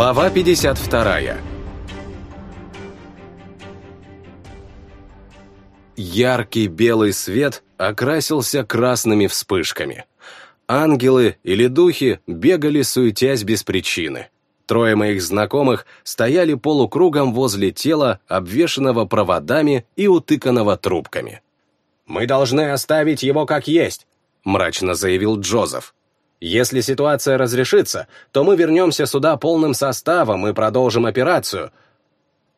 Глава 52 Яркий белый свет окрасился красными вспышками. Ангелы или духи бегали, суетясь без причины. Трое моих знакомых стояли полукругом возле тела, обвешанного проводами и утыканного трубками. «Мы должны оставить его как есть», — мрачно заявил Джозеф. «Если ситуация разрешится, то мы вернемся сюда полным составом и продолжим операцию».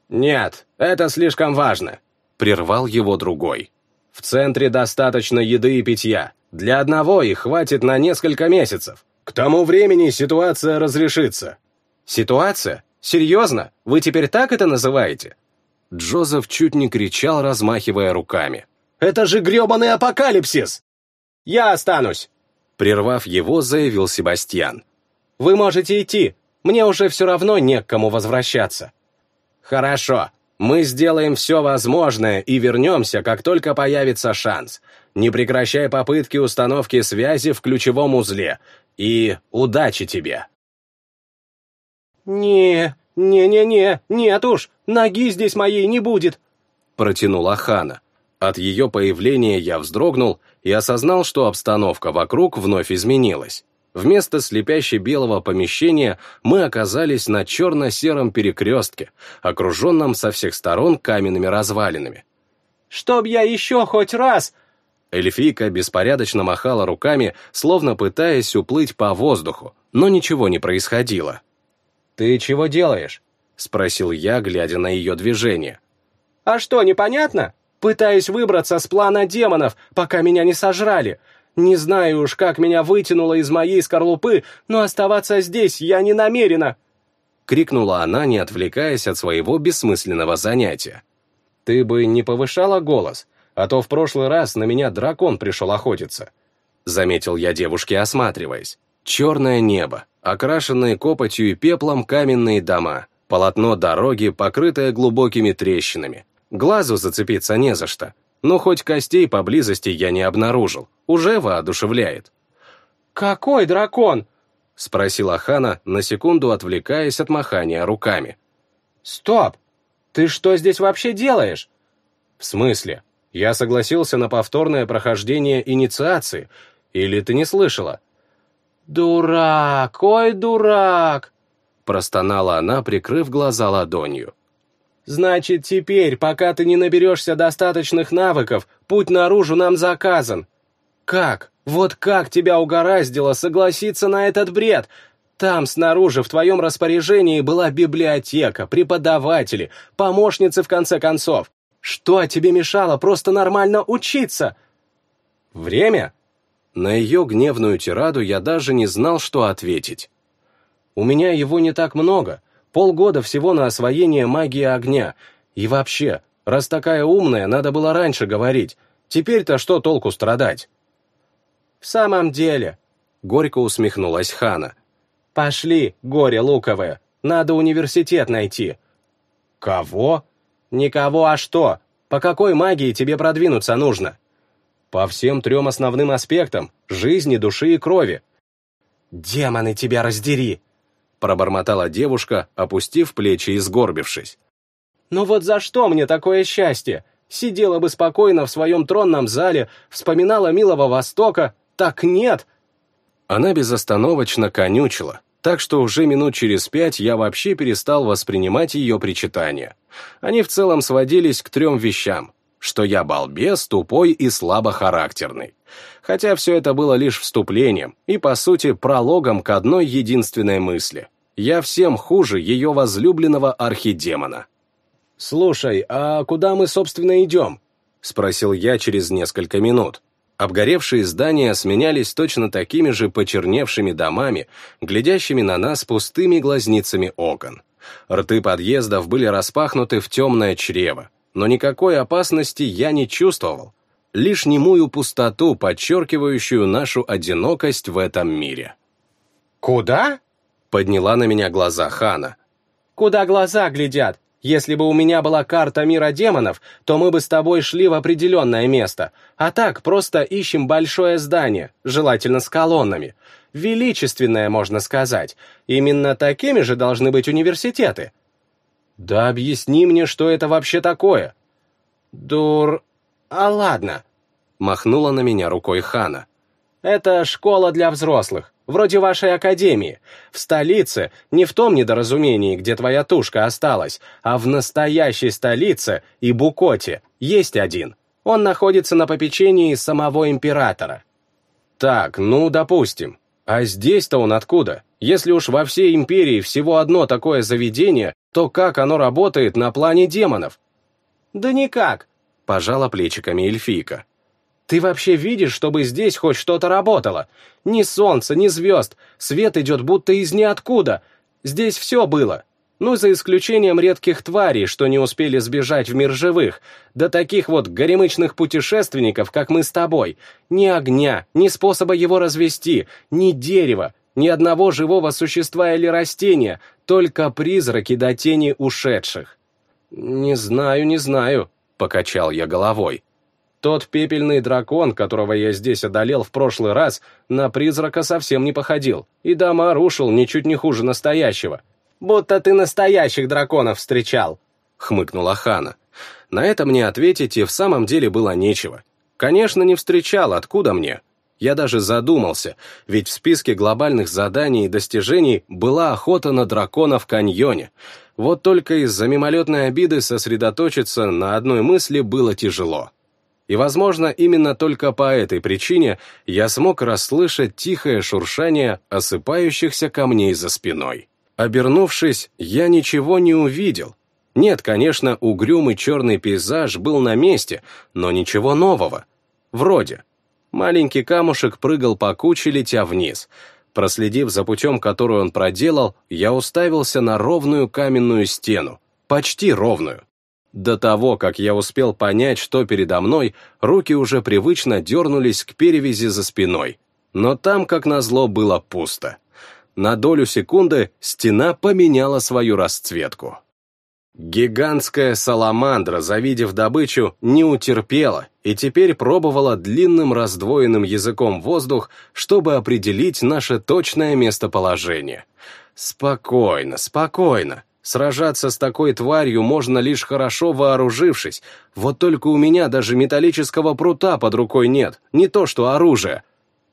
«Нет, это слишком важно», — прервал его другой. «В центре достаточно еды и питья. Для одного их хватит на несколько месяцев. К тому времени ситуация разрешится». «Ситуация? Серьезно? Вы теперь так это называете?» Джозеф чуть не кричал, размахивая руками. «Это же гребаный апокалипсис!» «Я останусь!» Прервав его, заявил Себастьян. «Вы можете идти. Мне уже все равно не к кому возвращаться». «Хорошо. Мы сделаем все возможное и вернемся, как только появится шанс. Не прекращай попытки установки связи в ключевом узле. И удачи тебе!» «Не, не-не-не, нет уж, ноги здесь моей не будет», протянула Хана. От ее появления я вздрогнул и осознал, что обстановка вокруг вновь изменилась. Вместо слепяще белого помещения мы оказались на черно-сером перекрестке, окруженном со всех сторон каменными развалинами. «Чтоб я еще хоть раз...» Эльфийка беспорядочно махала руками, словно пытаясь уплыть по воздуху, но ничего не происходило. «Ты чего делаешь?» — спросил я, глядя на ее движение. «А что, непонятно? Пытаюсь выбраться с плана демонов, пока меня не сожрали. Не знаю уж, как меня вытянуло из моей скорлупы, но оставаться здесь я не намерена!» Крикнула она, не отвлекаясь от своего бессмысленного занятия. «Ты бы не повышала голос, а то в прошлый раз на меня дракон пришел охотиться», заметил я девушке, осматриваясь. Черное небо, окрашенные копотью и пеплом каменные дома, полотно дороги, покрытое глубокими трещинами. Глазу зацепиться не за что, но хоть костей поблизости я не обнаружил, уже воодушевляет. «Какой дракон?» — спросила Хана, на секунду отвлекаясь от махания руками. «Стоп! Ты что здесь вообще делаешь?» «В смысле? Я согласился на повторное прохождение инициации, или ты не слышала?» «Дурак, ой, дурак!» простонала она, прикрыв глаза ладонью. «Значит, теперь, пока ты не наберешься достаточных навыков, путь наружу нам заказан. Как? Вот как тебя угораздило согласиться на этот бред? Там, снаружи, в твоем распоряжении была библиотека, преподаватели, помощницы, в конце концов. Что тебе мешало просто нормально учиться?» «Время?» На ее гневную тираду я даже не знал, что ответить. У меня его не так много, полгода всего на освоение магии огня. И вообще, раз такая умная, надо было раньше говорить. Теперь-то что толку страдать? В самом деле, горько усмехнулась Хана. Пошли, горе луковое, надо университет найти. Кого? Никого, а что? По какой магии тебе продвинуться нужно? По всем трем основным аспектам — жизни, души и крови. «Демоны тебя раздери!» — пробормотала девушка, опустив плечи и сгорбившись. «Ну вот за что мне такое счастье? Сидела бы спокойно в своем тронном зале, вспоминала милого Востока. Так нет!» Она безостановочно конючила, так что уже минут через пять я вообще перестал воспринимать ее причитания. Они в целом сводились к трем вещам что я балбес, тупой и слабохарактерный. Хотя все это было лишь вступлением и, по сути, прологом к одной единственной мысли. Я всем хуже ее возлюбленного архидемона. «Слушай, а куда мы, собственно, идем?» — спросил я через несколько минут. Обгоревшие здания сменялись точно такими же почерневшими домами, глядящими на нас пустыми глазницами окон. Рты подъездов были распахнуты в темное чрево, но никакой опасности я не чувствовал, лишь немую пустоту, подчеркивающую нашу одинокость в этом мире. «Куда?» — подняла на меня глаза Хана. «Куда глаза глядят? Если бы у меня была карта мира демонов, то мы бы с тобой шли в определенное место, а так просто ищем большое здание, желательно с колоннами. величественное, можно сказать. Именно такими же должны быть университеты. Да объясни мне, что это вообще такое. Дур... А ладно. Махнула на меня рукой Хана. Это школа для взрослых, вроде вашей академии. В столице, не в том недоразумении, где твоя тушка осталась, а в настоящей столице и Букоте есть один. Он находится на попечении самого императора. Так, ну, допустим. А здесь-то он откуда? Если уж во всей империи всего одно такое заведение, то как оно работает на плане демонов? Да никак, пожала плечиками эльфийка. Ты вообще видишь, чтобы здесь хоть что-то работало? Ни солнца, ни звезд, свет идет будто из ниоткуда. Здесь все было. Ну, за исключением редких тварей, что не успели сбежать в мир живых, да таких вот горемычных путешественников, как мы с тобой. Ни огня, ни способа его развести, ни дерева, ни одного живого существа или растения, только призраки до тени ушедших. «Не знаю, не знаю», — покачал я головой. Тот пепельный дракон, которого я здесь одолел в прошлый раз, на призрака совсем не походил, и дома рушил ничуть не хуже настоящего. «Будто ты настоящих драконов встречал», — хмыкнула Хана. На это мне ответить и в самом деле было нечего. Конечно, не встречал, откуда мне? Я даже задумался, ведь в списке глобальных заданий и достижений была охота на дракона в каньоне. Вот только из-за мимолетной обиды сосредоточиться на одной мысли было тяжело. И, возможно, именно только по этой причине я смог расслышать тихое шуршание осыпающихся камней за спиной. Обернувшись, я ничего не увидел. Нет, конечно, угрюмый черный пейзаж был на месте, но ничего нового. Вроде. Маленький камушек прыгал по куче, летя вниз. Проследив за путем, который он проделал, я уставился на ровную каменную стену. Почти ровную. До того, как я успел понять, что передо мной, руки уже привычно дернулись к перевязи за спиной. Но там, как назло, было пусто. На долю секунды стена поменяла свою расцветку. Гигантская саламандра, завидев добычу, не утерпела и теперь пробовала длинным раздвоенным языком воздух, чтобы определить наше точное местоположение. Спокойно, спокойно. Сражаться с такой тварью можно лишь хорошо вооружившись, вот только у меня даже металлического прута под рукой нет, не то что оружие.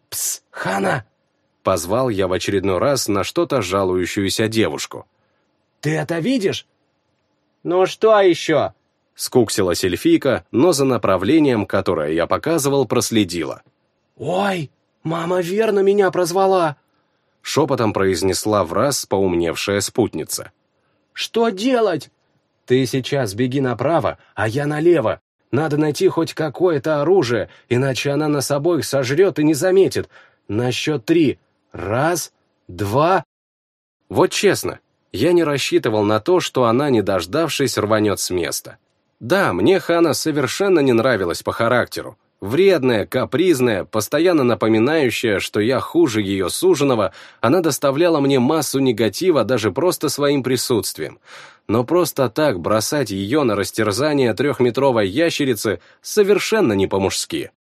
«Пс, Хана!» — позвал я в очередной раз на что-то жалующуюся девушку. «Ты это видишь?» «Ну что еще?» — скуксилась эльфийка, но за направлением, которое я показывал, проследила. «Ой, мама верно меня прозвала!» — шепотом произнесла в раз поумневшая спутница. Что делать?» «Ты сейчас беги направо, а я налево. Надо найти хоть какое-то оружие, иначе она нас обоих сожрет и не заметит. На счет три. Раз, два...» Вот честно, я не рассчитывал на то, что она, не дождавшись, рванет с места. Да, мне Хана совершенно не нравилась по характеру. Вредная, капризная, постоянно напоминающая, что я хуже ее суженого, она доставляла мне массу негатива даже просто своим присутствием. Но просто так бросать ее на растерзание трехметровой ящерицы совершенно не по-мужски.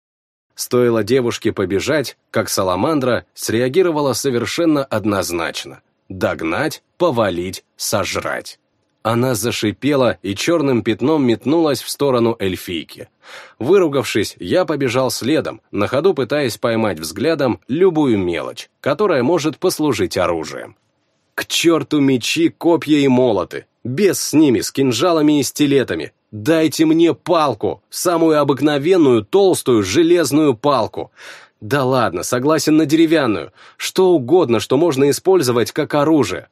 Стоило девушке побежать, как Саламандра среагировала совершенно однозначно. Догнать, повалить, сожрать. Она зашипела и черным пятном метнулась в сторону эльфийки. Выругавшись, я побежал следом, на ходу пытаясь поймать взглядом любую мелочь, которая может послужить оружием. К черту мечи, копья и молоты! Без с ними, с кинжалами и стилетами! Дайте мне палку! Самую обыкновенную, толстую, железную палку! Да ладно, согласен на деревянную. Что угодно, что можно использовать как оружие.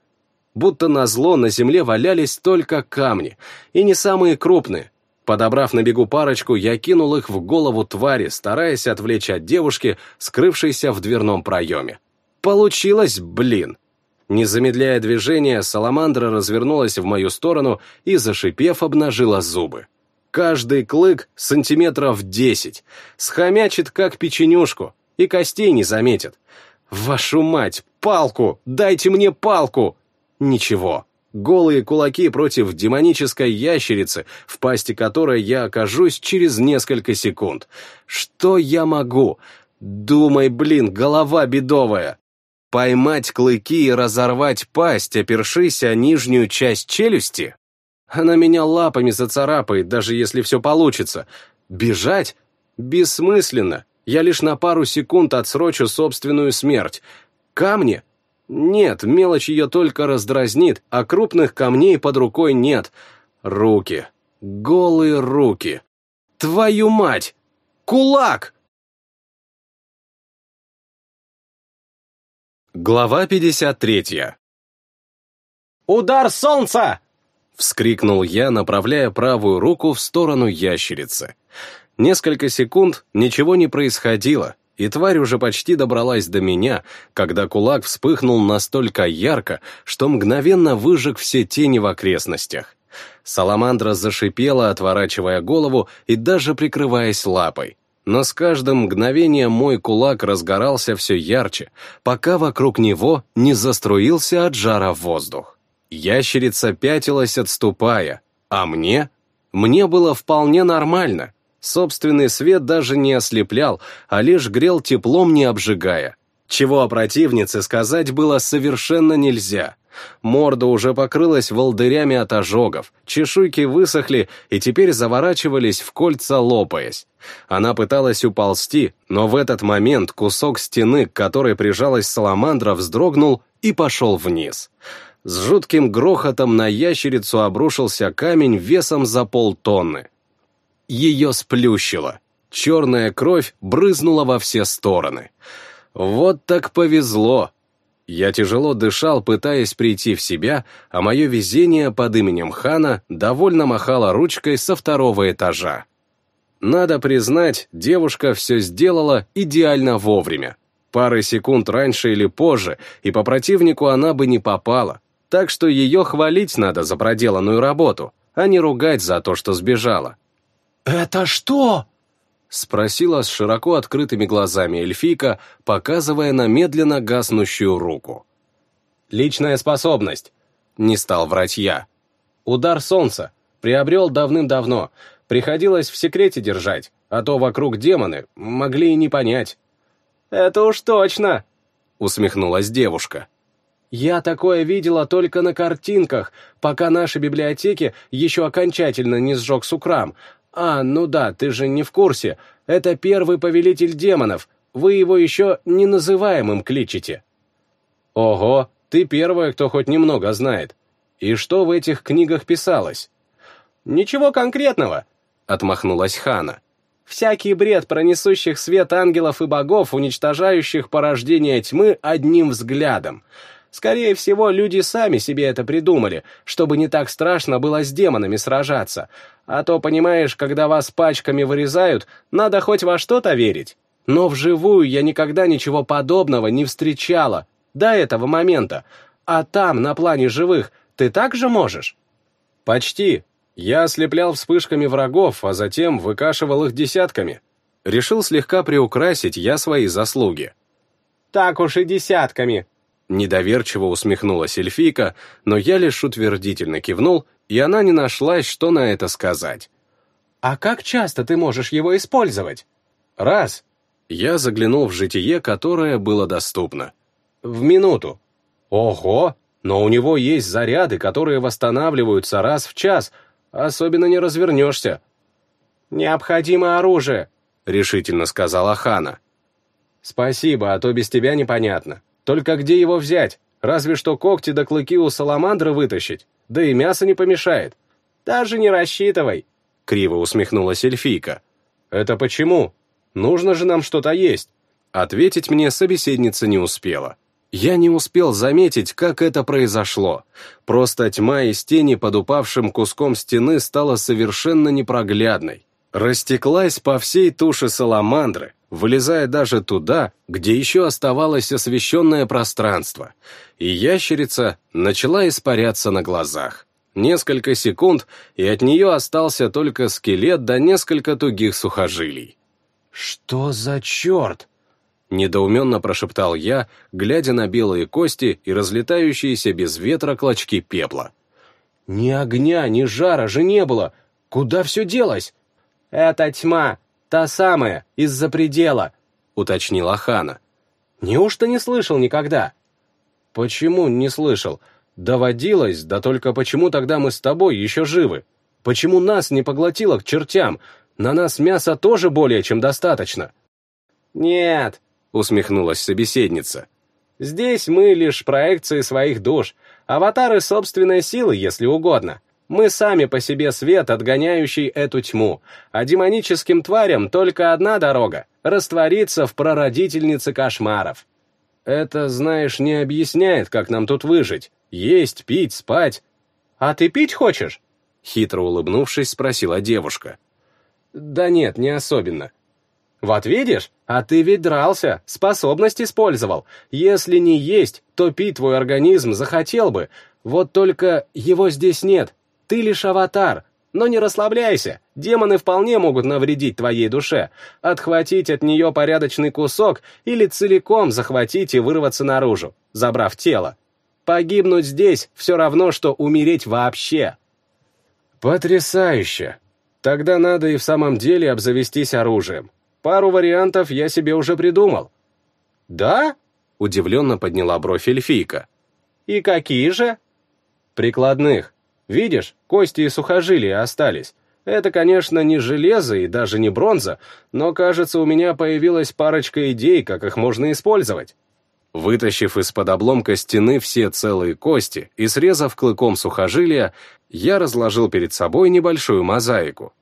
Будто назло на земле валялись только камни, и не самые крупные. Подобрав на бегу парочку, я кинул их в голову твари, стараясь отвлечь от девушки, скрывшейся в дверном проеме. Получилось, блин! Не замедляя движения, саламандра развернулась в мою сторону и, зашипев, обнажила зубы. Каждый клык сантиметров десять, схомячит как печенюшку, и костей не заметит. Вашу мать, палку! Дайте мне палку! Ничего. Голые кулаки против демонической ящерицы, в пасти которой я окажусь через несколько секунд. Что я могу? Думай, блин, голова бедовая. Поймать клыки и разорвать пасть, опершись о нижнюю часть челюсти? Она меня лапами зацарапает, даже если все получится. Бежать? Бессмысленно. Я лишь на пару секунд отсрочу собственную смерть. Камни? Нет, мелочь ее только раздразнит, а крупных камней под рукой нет. Руки. Голые руки. Твою мать! Кулак! Глава 53 «Удар солнца!» — вскрикнул я, направляя правую руку в сторону ящерицы. Несколько секунд ничего не происходило, и тварь уже почти добралась до меня, когда кулак вспыхнул настолько ярко, что мгновенно выжег все тени в окрестностях. Саламандра зашипела, отворачивая голову и даже прикрываясь лапой. Но с каждым мгновением мой кулак разгорался все ярче, пока вокруг него не заструился от жара воздух. Ящерица пятилась, отступая, а мне? Мне было вполне нормально. Собственный свет даже не ослеплял, а лишь грел теплом, не обжигая. Чего о противнице сказать было совершенно нельзя. Морда уже покрылась волдырями от ожогов, чешуйки высохли и теперь заворачивались в кольца, лопаясь. Она пыталась уползти, но в этот момент кусок стены, к которой прижалась саламандра, вздрогнул и пошел вниз. С жутким грохотом на ящерицу обрушился камень весом за полтонны. Ее сплющило. Черная кровь брызнула во все стороны. Вот так повезло. Я тяжело дышал, пытаясь прийти в себя, а мое везение под именем Хана довольно махало ручкой со второго этажа. Надо признать, девушка все сделала идеально вовремя. Пары секунд раньше или позже, и по противнику она бы не попала так что ее хвалить надо за проделанную работу, а не ругать за то, что сбежала. «Это что?» — спросила с широко открытыми глазами эльфийка, показывая на медленно гаснущую руку. «Личная способность», — не стал врать я. «Удар солнца. Приобрел давным-давно. Приходилось в секрете держать, а то вокруг демоны могли и не понять». «Это уж точно», — усмехнулась девушка. Я такое видела только на картинках, пока наши библиотеки еще окончательно не сжег Сукрам. А, ну да, ты же не в курсе. Это первый повелитель демонов. Вы его еще неназываемым кличете. Ого, ты первая, кто хоть немного знает. И что в этих книгах писалось? Ничего конкретного, отмахнулась Хана. Всякий бред про несущих свет ангелов и богов, уничтожающих порождение тьмы одним взглядом. Скорее всего, люди сами себе это придумали, чтобы не так страшно было с демонами сражаться. А то, понимаешь, когда вас пачками вырезают, надо хоть во что-то верить. Но вживую я никогда ничего подобного не встречала до этого момента. А там, на плане живых, ты так же можешь? Почти. Я ослеплял вспышками врагов, а затем выкашивал их десятками. Решил слегка приукрасить я свои заслуги. Так уж и десятками, Недоверчиво усмехнулась эльфийка, но я лишь утвердительно кивнул, и она не нашлась, что на это сказать. «А как часто ты можешь его использовать?» «Раз». Я заглянул в житие, которое было доступно. «В минуту». «Ого! Но у него есть заряды, которые восстанавливаются раз в час, особенно не развернешься». «Необходимо оружие», — решительно сказала Хана. «Спасибо, а то без тебя непонятно. Только где его взять? Разве что когти да клыки у саламандры вытащить. Да и мясо не помешает. Даже не рассчитывай. Криво усмехнулась эльфийка. Это почему? Нужно же нам что-то есть. Ответить мне собеседница не успела. Я не успел заметить, как это произошло. Просто тьма из тени под упавшим куском стены стала совершенно непроглядной. Растеклась по всей туше саламандры, вылезая даже туда, где еще оставалось освещенное пространство, и ящерица начала испаряться на глазах. Несколько секунд, и от нее остался только скелет да несколько тугих сухожилий. «Что за черт?» — недоуменно прошептал я, глядя на белые кости и разлетающиеся без ветра клочки пепла. «Ни огня, ни жара же не было! Куда все делось?» «Это тьма!» «Та самая, из-за предела», — уточнила Хана. «Неужто не слышал никогда? Почему не слышал? Доводилось, да только почему тогда мы с тобой еще живы? Почему нас не поглотило к чертям? На нас мяса тоже более чем достаточно. Нет, усмехнулась собеседница. Здесь мы лишь проекции своих душ, аватары собственной силы, если угодно. Мы сами по себе свет, отгоняющий эту тьму, а демоническим тварям только одна дорога — раствориться в прародительнице кошмаров. Это, знаешь, не объясняет, как нам тут выжить. Есть, пить, спать. А ты пить хочешь? Хитро улыбнувшись, спросила девушка. Да нет, не особенно. Вот видишь, а ты ведь дрался, способность использовал. Если не есть, то пить твой организм захотел бы. Вот только его здесь нет. Ты лишь аватар, но не расслабляйся, демоны вполне могут навредить твоей душе, отхватить от нее порядочный кусок или целиком захватить и вырваться наружу, забрав тело. Погибнуть здесь все равно, что умереть вообще. Потрясающе. Тогда надо и в самом деле обзавестись оружием. Пару вариантов я себе уже придумал. Да? Удивленно подняла бровь эльфийка. И какие же? Прикладных. Видишь, кости и сухожилия остались. Это, конечно, не железо и даже не бронза, но, кажется, у меня появилась парочка идей, как их можно использовать. Вытащив из-под обломка стены все целые кости и срезав клыком сухожилия, я разложил перед собой небольшую мозаику.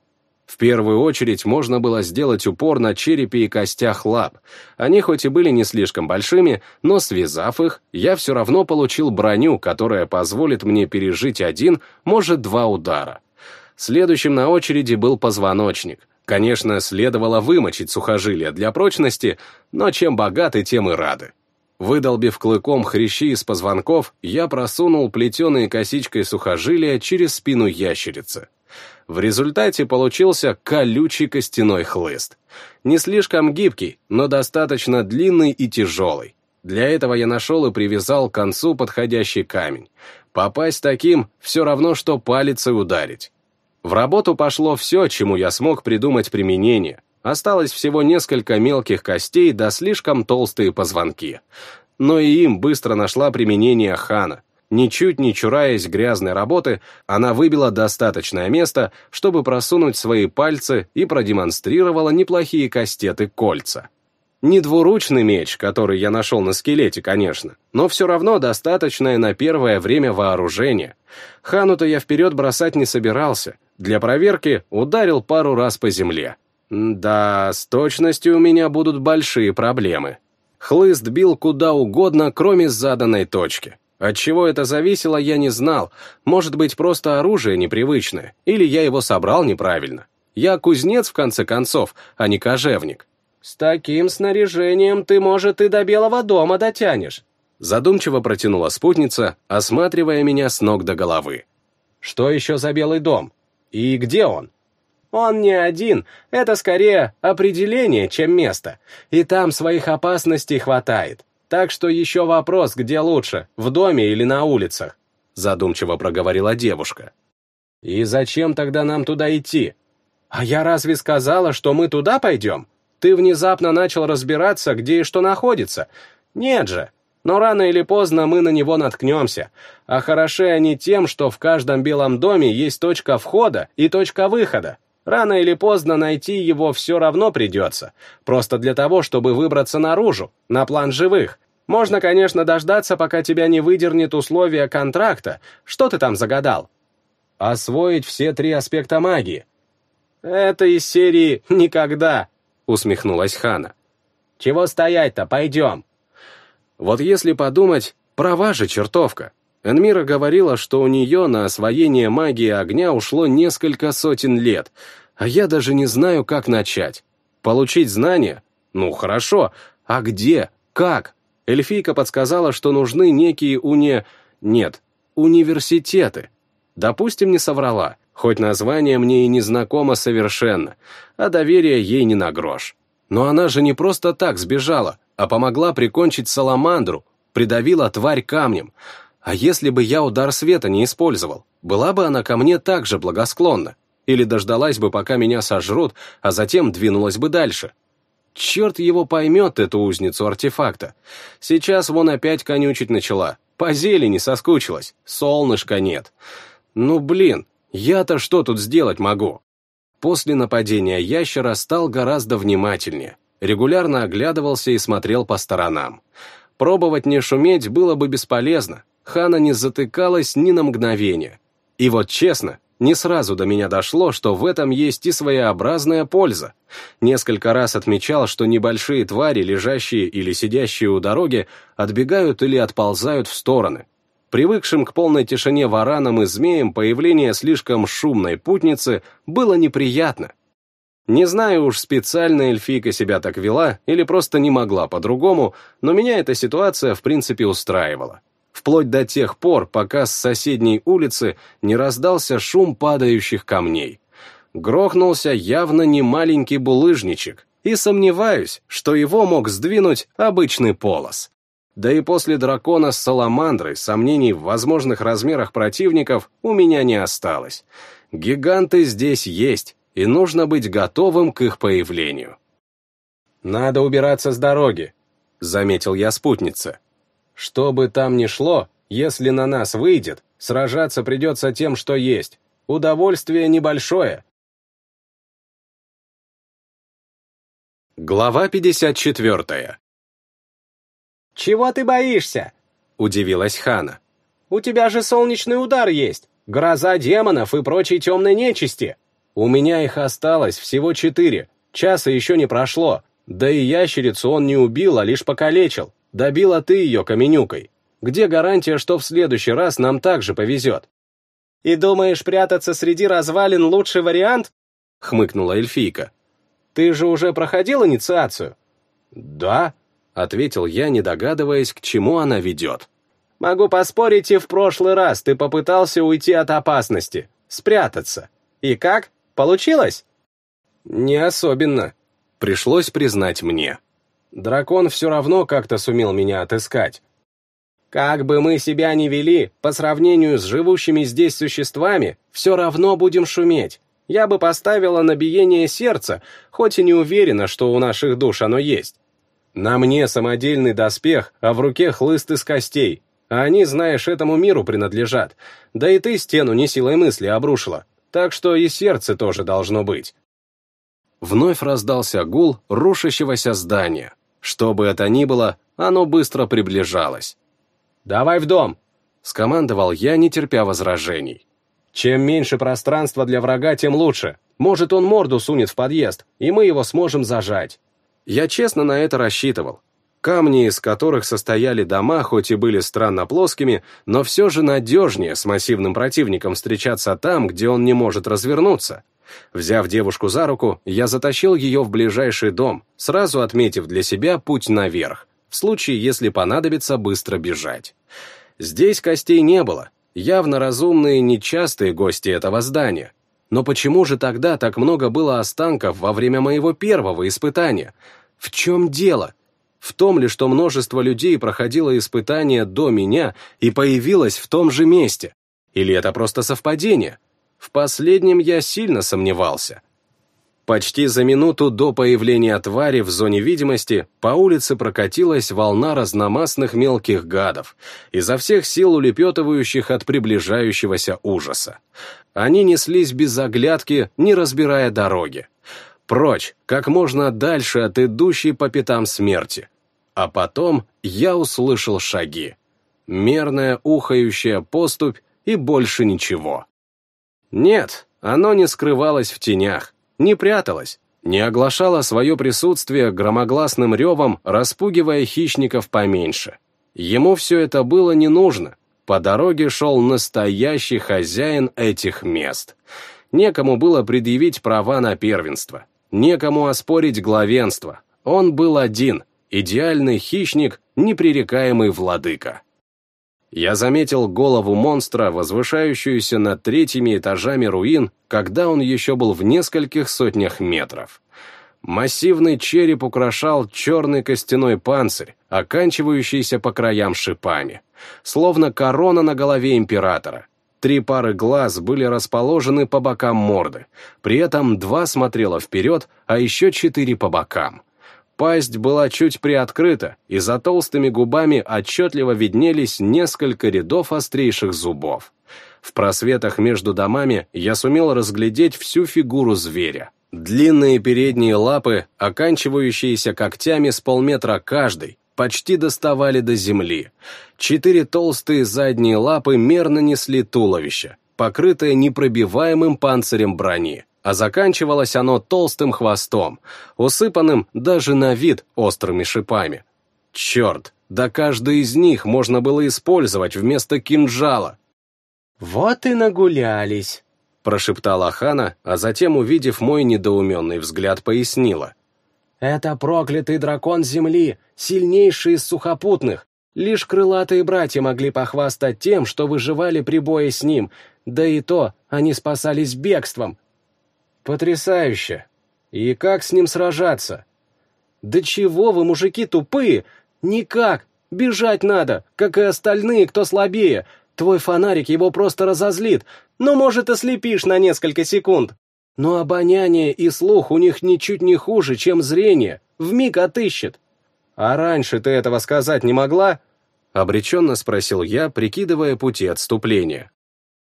В первую очередь можно было сделать упор на черепе и костях лап. Они хоть и были не слишком большими, но связав их, я все равно получил броню, которая позволит мне пережить один, может, два удара. Следующим на очереди был позвоночник. Конечно, следовало вымочить сухожилия для прочности, но чем богаты, тем и рады. Выдолбив клыком хрящи из позвонков, я просунул плетеные косичкой сухожилия через спину ящерицы. В результате получился колючий костяной хлыст. Не слишком гибкий, но достаточно длинный и тяжелый. Для этого я нашел и привязал к концу подходящий камень. Попасть таким все равно, что палицей ударить. В работу пошло все, чему я смог придумать применение. Осталось всего несколько мелких костей да слишком толстые позвонки. Но и им быстро нашла применение хана. Ничуть не чураясь грязной работы, она выбила достаточное место, чтобы просунуть свои пальцы и продемонстрировала неплохие кастеты-кольца. Не двуручный меч, который я нашел на скелете, конечно, но все равно достаточное на первое время вооружение. Хану-то я вперед бросать не собирался. Для проверки ударил пару раз по земле. Да, с точностью у меня будут большие проблемы. Хлыст бил куда угодно, кроме заданной точки. От чего это зависело, я не знал. Может быть, просто оружие непривычное, или я его собрал неправильно. Я кузнец, в конце концов, а не кожевник. «С таким снаряжением ты, может, и до Белого дома дотянешь», задумчиво протянула спутница, осматривая меня с ног до головы. «Что еще за Белый дом? И где он?» «Он не один, это скорее определение, чем место, и там своих опасностей хватает. Так что еще вопрос, где лучше, в доме или на улицах?» Задумчиво проговорила девушка. «И зачем тогда нам туда идти? А я разве сказала, что мы туда пойдем? Ты внезапно начал разбираться, где и что находится. Нет же, но рано или поздно мы на него наткнемся. А хороши они тем, что в каждом белом доме есть точка входа и точка выхода. Рано или поздно найти его все равно придется. Просто для того, чтобы выбраться наружу, на план живых. Можно, конечно, дождаться, пока тебя не выдернет условия контракта. Что ты там загадал? Освоить все три аспекта магии. Это из серии «Никогда», — усмехнулась Хана. Чего стоять-то, пойдем. Вот если подумать, права же чертовка. Энмира говорила, что у нее на освоение магии огня ушло несколько сотен лет, а я даже не знаю, как начать. Получить знания? Ну, хорошо. А где? Как? Эльфийка подсказала, что нужны некие уни... Нет, университеты. Допустим, не соврала, хоть название мне и не знакомо совершенно, а доверие ей не на грош. Но она же не просто так сбежала, а помогла прикончить Саламандру, придавила тварь камнем. А если бы я удар света не использовал, была бы она ко мне так же благосклонна? Или дождалась бы, пока меня сожрут, а затем двинулась бы дальше? Черт его поймет, эту узницу артефакта. Сейчас вон опять конючить начала. По зелени соскучилась, солнышка нет. Ну блин, я-то что тут сделать могу? После нападения ящера стал гораздо внимательнее, регулярно оглядывался и смотрел по сторонам. Пробовать не шуметь было бы бесполезно, Хана не затыкалась ни на мгновение. И вот честно, не сразу до меня дошло, что в этом есть и своеобразная польза. Несколько раз отмечал, что небольшие твари, лежащие или сидящие у дороги, отбегают или отползают в стороны. Привыкшим к полной тишине варанам и змеям появление слишком шумной путницы было неприятно. Не знаю уж, специально эльфийка себя так вела или просто не могла по-другому, но меня эта ситуация в принципе устраивала вплоть до тех пор, пока с соседней улицы не раздался шум падающих камней. Грохнулся явно не маленький булыжничек, и сомневаюсь, что его мог сдвинуть обычный полос. Да и после дракона с саламандрой сомнений в возможных размерах противников у меня не осталось. Гиганты здесь есть, и нужно быть готовым к их появлению. «Надо убираться с дороги», — заметил я спутнице. Что бы там ни шло, если на нас выйдет, сражаться придется тем, что есть. Удовольствие небольшое. Глава 54 «Чего ты боишься?» — удивилась Хана. «У тебя же солнечный удар есть, гроза демонов и прочей темной нечисти. У меня их осталось всего четыре, часа еще не прошло, да и ящерицу он не убил, а лишь покалечил. Добила ты ее каменюкой. Где гарантия, что в следующий раз нам также повезет? И думаешь, прятаться среди развалин лучший вариант? Хмыкнула эльфийка. Ты же уже проходил инициацию? Да, ответил я, не догадываясь, к чему она ведет. Могу поспорить, и в прошлый раз ты попытался уйти от опасности, спрятаться. И как? Получилось? Не особенно. Пришлось признать мне. Дракон все равно как-то сумел меня отыскать. Как бы мы себя ни вели, по сравнению с живущими здесь существами, все равно будем шуметь. Я бы поставила на биение сердца, хоть и не уверена, что у наших душ оно есть. На мне самодельный доспех, а в руке хлыст из костей. А они, знаешь, этому миру принадлежат. Да и ты стену не силой мысли обрушила. Так что и сердце тоже должно быть. Вновь раздался гул рушащегося здания. Что бы это ни было, оно быстро приближалось. «Давай в дом!» — скомандовал я, не терпя возражений. «Чем меньше пространства для врага, тем лучше. Может, он морду сунет в подъезд, и мы его сможем зажать». Я честно на это рассчитывал. Камни, из которых состояли дома, хоть и были странно плоскими, но все же надежнее с массивным противником встречаться там, где он не может развернуться. Взяв девушку за руку, я затащил ее в ближайший дом, сразу отметив для себя путь наверх, в случае, если понадобится быстро бежать. Здесь костей не было, явно разумные, нечастые гости этого здания. Но почему же тогда так много было останков во время моего первого испытания? В чем дело? В том ли, что множество людей проходило испытание до меня и появилось в том же месте? Или это просто совпадение? В последнем я сильно сомневался. Почти за минуту до появления твари в зоне видимости по улице прокатилась волна разномастных мелких гадов, изо всех сил улепетывающих от приближающегося ужаса. Они неслись без оглядки, не разбирая дороги. Прочь, как можно дальше от идущей по пятам смерти. А потом я услышал шаги. Мерная ухающая поступь и больше ничего. Нет, оно не скрывалось в тенях, не пряталось, не оглашало свое присутствие громогласным ревом, распугивая хищников поменьше. Ему все это было не нужно. По дороге шел настоящий хозяин этих мест. Некому было предъявить права на первенство, некому оспорить главенство. Он был один, идеальный хищник, непререкаемый владыка я заметил голову монстра, возвышающуюся над третьими этажами руин, когда он еще был в нескольких сотнях метров. Массивный череп украшал черный костяной панцирь, оканчивающийся по краям шипами, словно корона на голове императора. Три пары глаз были расположены по бокам морды, при этом два смотрело вперед, а еще четыре по бокам. Пасть была чуть приоткрыта, и за толстыми губами отчетливо виднелись несколько рядов острейших зубов. В просветах между домами я сумел разглядеть всю фигуру зверя. Длинные передние лапы, оканчивающиеся когтями с полметра каждый, почти доставали до земли. Четыре толстые задние лапы мерно несли туловище, покрытое непробиваемым панцирем брони а заканчивалось оно толстым хвостом, усыпанным даже на вид острыми шипами. Черт, да каждый из них можно было использовать вместо кинжала. «Вот и нагулялись», — прошептала Хана, а затем, увидев мой недоуменный взгляд, пояснила. «Это проклятый дракон Земли, сильнейший из сухопутных. Лишь крылатые братья могли похвастать тем, что выживали при бое с ним, да и то они спасались бегством, Потрясающе! И как с ним сражаться? Да чего вы, мужики, тупые? Никак! Бежать надо, как и остальные, кто слабее. Твой фонарик его просто разозлит, но, может, ослепишь на несколько секунд. Но обоняние и слух у них ничуть не хуже, чем зрение. Вмиг отыщет. А раньше ты этого сказать не могла? Обреченно спросил я, прикидывая пути отступления.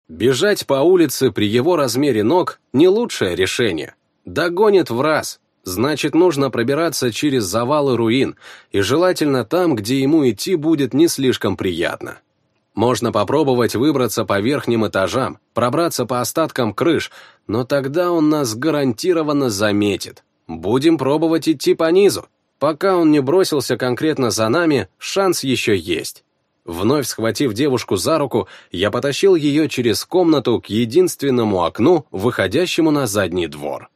Бежать по улице при его размере ног – не лучшее решение. Догонит в раз. Значит, нужно пробираться через завалы руин, и желательно там, где ему идти будет не слишком приятно. Можно попробовать выбраться по верхним этажам, пробраться по остаткам крыш, но тогда он нас гарантированно заметит. Будем пробовать идти по низу. Пока он не бросился конкретно за нами, шанс еще есть. Вновь схватив девушку за руку, я потащил ее через комнату к единственному окну, выходящему на задний двор.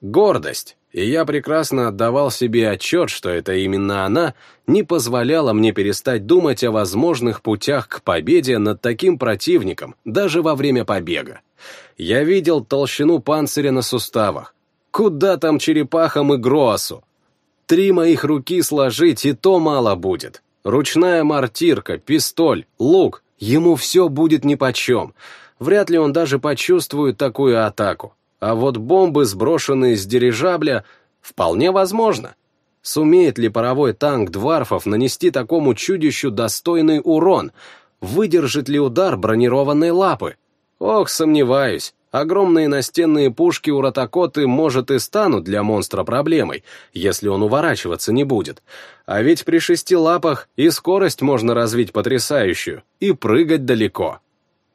Гордость, и я прекрасно отдавал себе отчет, что это именно она, не позволяла мне перестать думать о возможных путях к победе над таким противником, даже во время побега. Я видел толщину панциря на суставах. Куда там черепахам и Гроасу? Три моих руки сложить, и то мало будет. Ручная мартирка, пистоль, лук, ему все будет нипочем. Вряд ли он даже почувствует такую атаку. А вот бомбы, сброшенные с дирижабля, вполне возможно. Сумеет ли паровой танк Дварфов нанести такому чудищу достойный урон? Выдержит ли удар бронированной лапы? Ох, сомневаюсь. Огромные настенные пушки у Ротакоты, может, и станут для монстра проблемой, если он уворачиваться не будет. А ведь при шести лапах и скорость можно развить потрясающую, и прыгать далеко.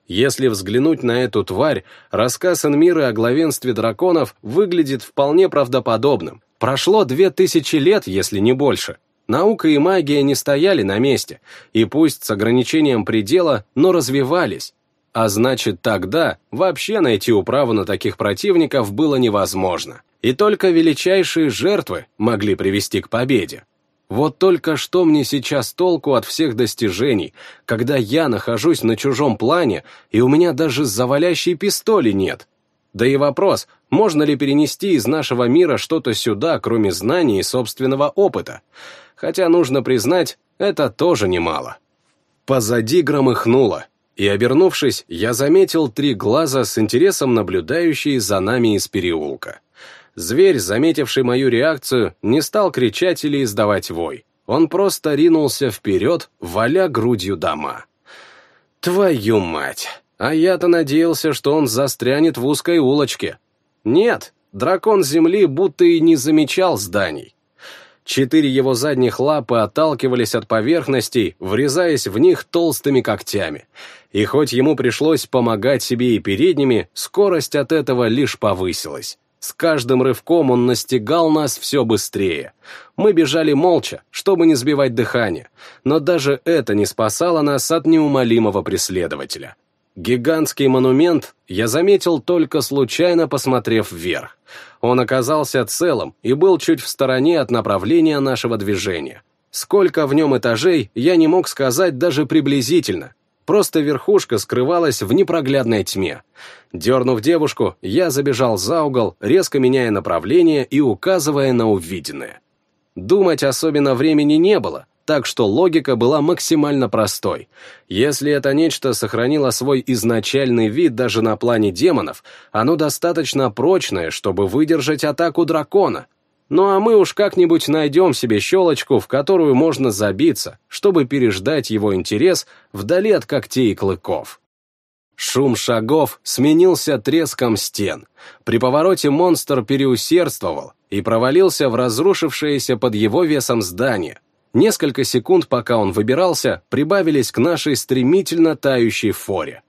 Если взглянуть на эту тварь, рассказ Энмиры о главенстве драконов выглядит вполне правдоподобным. Прошло две тысячи лет, если не больше. Наука и магия не стояли на месте, и пусть с ограничением предела, но развивались. А значит, тогда вообще найти управу на таких противников было невозможно. И только величайшие жертвы могли привести к победе. Вот только что мне сейчас толку от всех достижений, когда я нахожусь на чужом плане, и у меня даже завалящей пистоли нет. Да и вопрос, можно ли перенести из нашего мира что-то сюда, кроме знаний и собственного опыта. Хотя, нужно признать, это тоже немало. Позади громыхнуло, и, обернувшись, я заметил три глаза с интересом наблюдающие за нами из переулка. Зверь, заметивший мою реакцию, не стал кричать или издавать вой. Он просто ринулся вперед, валя грудью дома. Твою мать! А я-то надеялся, что он застрянет в узкой улочке. Нет, дракон земли будто и не замечал зданий. Четыре его задних лапы отталкивались от поверхностей, врезаясь в них толстыми когтями. И хоть ему пришлось помогать себе и передними, скорость от этого лишь повысилась. С каждым рывком он настигал нас все быстрее. Мы бежали молча, чтобы не сбивать дыхание, но даже это не спасало нас от неумолимого преследователя. Гигантский монумент я заметил только случайно посмотрев вверх. Он оказался целым и был чуть в стороне от направления нашего движения. Сколько в нем этажей, я не мог сказать даже приблизительно. Просто верхушка скрывалась в непроглядной тьме. Дернув девушку, я забежал за угол, резко меняя направление и указывая на увиденное. Думать особенно времени не было, так что логика была максимально простой. Если это нечто сохранило свой изначальный вид даже на плане демонов, оно достаточно прочное, чтобы выдержать атаку дракона. Ну а мы уж как-нибудь найдем себе щелочку, в которую можно забиться, чтобы переждать его интерес вдали от когтей и клыков. Шум шагов сменился треском стен. При повороте монстр переусердствовал и провалился в разрушившееся под его весом здание. Несколько секунд, пока он выбирался, прибавились к нашей стремительно тающей форе.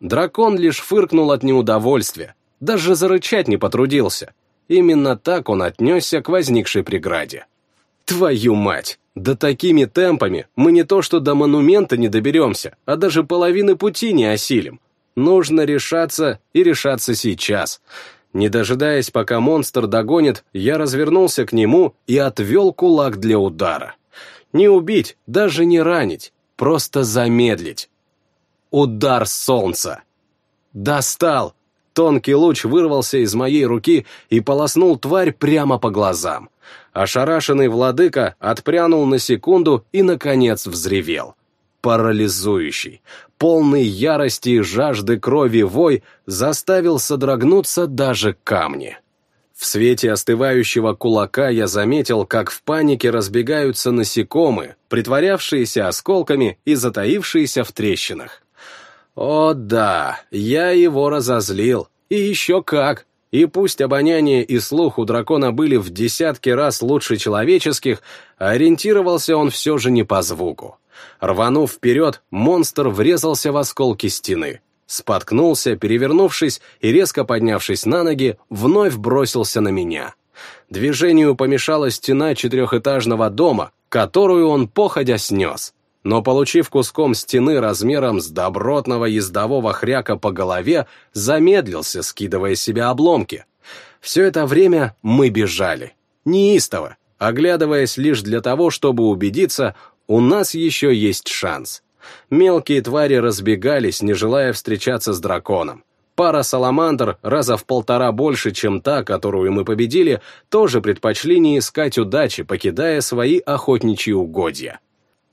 Дракон лишь фыркнул от неудовольствия, даже зарычать не потрудился. Именно так он отнесся к возникшей преграде. Твою мать! Да такими темпами мы не то что до монумента не доберемся, а даже половины пути не осилим. Нужно решаться и решаться сейчас. Не дожидаясь, пока монстр догонит, я развернулся к нему и отвел кулак для удара. Не убить, даже не ранить, просто замедлить. Удар солнца. Достал! Тонкий луч вырвался из моей руки и полоснул тварь прямо по глазам. Ошарашенный владыка отпрянул на секунду и, наконец, взревел. Парализующий, полный ярости и жажды крови вой заставил содрогнуться даже камни. В свете остывающего кулака я заметил, как в панике разбегаются насекомые, притворявшиеся осколками и затаившиеся в трещинах. О да, я его разозлил. И еще как. И пусть обоняние и слух у дракона были в десятки раз лучше человеческих, ориентировался он все же не по звуку. Рванув вперед, монстр врезался в осколки стены. Споткнулся, перевернувшись и, резко поднявшись на ноги, вновь бросился на меня. Движению помешала стена четырехэтажного дома, которую он походя снес но, получив куском стены размером с добротного ездового хряка по голове, замедлился, скидывая себе обломки. Все это время мы бежали. Неистово, оглядываясь лишь для того, чтобы убедиться, у нас еще есть шанс. Мелкие твари разбегались, не желая встречаться с драконом. Пара саламандр, раза в полтора больше, чем та, которую мы победили, тоже предпочли не искать удачи, покидая свои охотничьи угодья.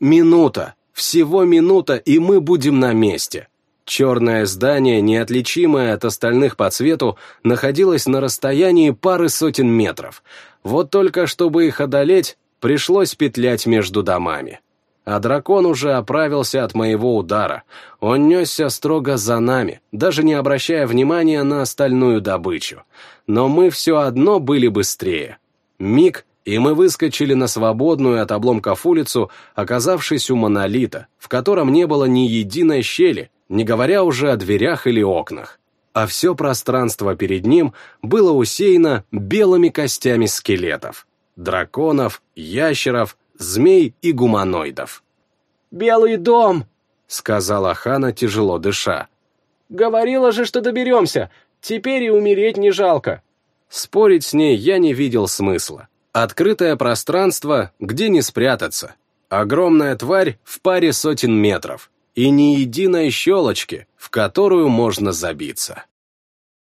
Минута, всего минута, и мы будем на месте. Черное здание, неотличимое от остальных по цвету, находилось на расстоянии пары сотен метров. Вот только чтобы их одолеть, пришлось петлять между домами. А дракон уже оправился от моего удара. Он несся строго за нами, даже не обращая внимания на остальную добычу. Но мы все одно были быстрее. Миг, и мы выскочили на свободную от обломков улицу, оказавшись у монолита, в котором не было ни единой щели, не говоря уже о дверях или окнах. А все пространство перед ним было усеяно белыми костями скелетов. Драконов, ящеров, змей и гуманоидов. «Белый дом!» — сказала Хана, тяжело дыша. «Говорила же, что доберемся! Теперь и умереть не жалко!» Спорить с ней я не видел смысла. Открытое пространство, где не спрятаться. Огромная тварь в паре сотен метров. И ни единой щелочки, в которую можно забиться.